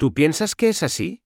¿Tú piensas que es así?